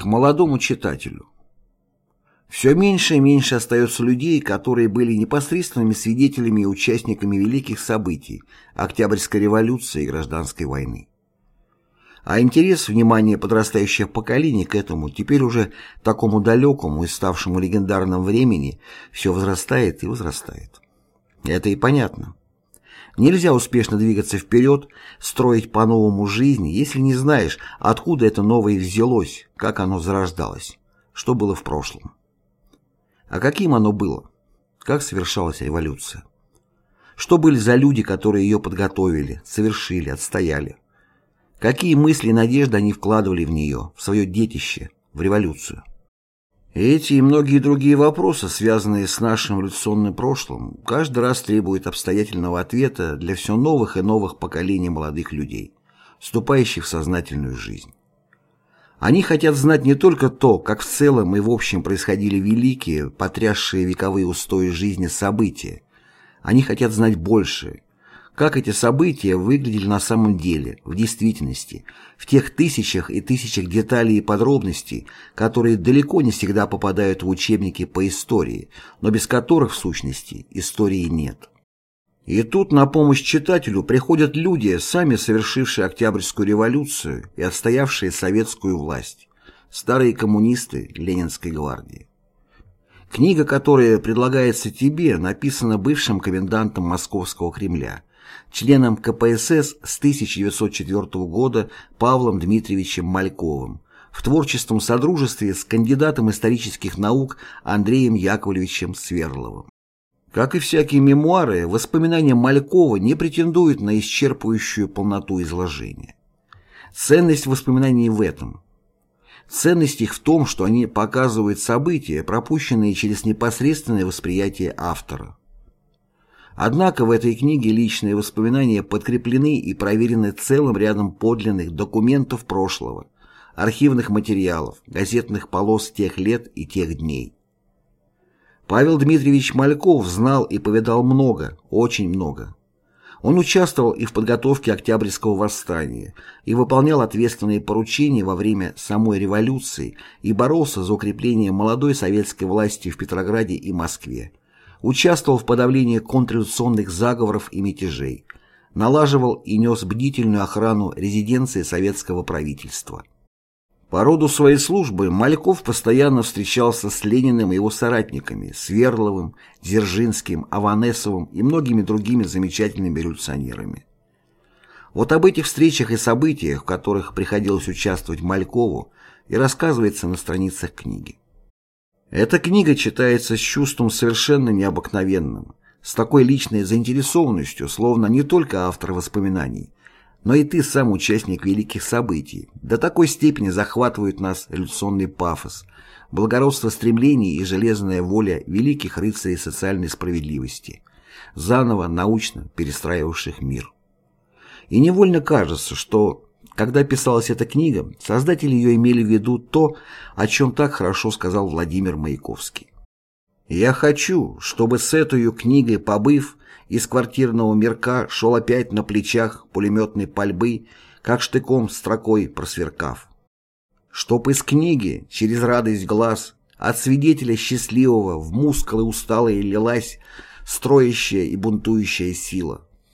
К молодому читателю. Все меньше и меньше остается людей, которые были непосредственными свидетелями и участниками великих событий Октябрьской революции и Гражданской войны. А интерес, внимание подрастающих поколений к этому, теперь уже такому далекому и ставшему легендарным времени, все возрастает и возрастает. Это и понятно. Нельзя успешно двигаться вперед, строить по-новому жизнь, если не знаешь, откуда это новое взялось, как оно зарождалось, что было в прошлом. А каким оно было? Как совершалась революция? Что были за люди, которые ее подготовили, совершили, отстояли? Какие мысли и надежды они вкладывали в нее, в свое детище, в революцию? Эти и многие другие вопросы, связанные с нашим революционным прошлым, каждый раз требуют обстоятельного ответа для все новых и новых поколений молодых людей, вступающих в сознательную жизнь. Они хотят знать не только то, как в целом и в общем происходили великие, потрясшие вековые устои жизни события. Они хотят знать больше, как эти события выглядели на самом деле, в действительности, в тех тысячах и тысячах деталей и подробностей, которые далеко не всегда попадают в учебники по истории, но без которых, в сущности, истории нет. И тут на помощь читателю приходят люди, сами совершившие Октябрьскую революцию и отстоявшие советскую власть, старые коммунисты Ленинской гвардии. Книга, которая предлагается тебе, написана бывшим комендантом Московского Кремля, членом КПСС с 1904 года Павлом Дмитриевичем Мальковым, в творческом содружестве с кандидатом исторических наук Андреем Яковлевичем Сверловым. Как и всякие мемуары, воспоминания Малькова не претендуют на исчерпывающую полноту изложения. Ценность воспоминаний в этом. Ценность их в том, что они показывают события, пропущенные через непосредственное восприятие автора. Однако в этой книге личные воспоминания подкреплены и проверены целым рядом подлинных документов прошлого, архивных материалов, газетных полос тех лет и тех дней. Павел Дмитриевич Мальков знал и повидал много, очень много. Он участвовал и в подготовке Октябрьского восстания, и выполнял ответственные поручения во время самой революции и боролся за укрепление молодой советской власти в Петрограде и Москве участвовал в подавлении контрреволюционных заговоров и мятежей, налаживал и нес бдительную охрану резиденции советского правительства. По роду своей службы Мальков постоянно встречался с Лениным и его соратниками, Сверловым, Дзержинским, Аванесовым и многими другими замечательными революционерами. Вот об этих встречах и событиях, в которых приходилось участвовать Малькову, и рассказывается на страницах книги. Эта книга читается с чувством совершенно необыкновенным, с такой личной заинтересованностью, словно не только автор воспоминаний, но и ты сам участник великих событий. До такой степени захватывает нас революционный пафос, благородство стремлений и железная воля великих рыцарей социальной справедливости, заново научно перестраивавших мир. И невольно кажется, что когда писалась эта книга, создатели ее имели в виду то, о чем так хорошо сказал Владимир Маяковский. «Я хочу, чтобы с этой книгой, побыв, из квартирного мирка шел опять на плечах пулеметной пальбы, как штыком строкой просверкав. Чтоб из книги, через радость глаз, от свидетеля счастливого в мускулы усталые лилась строящая и бунтующая сила.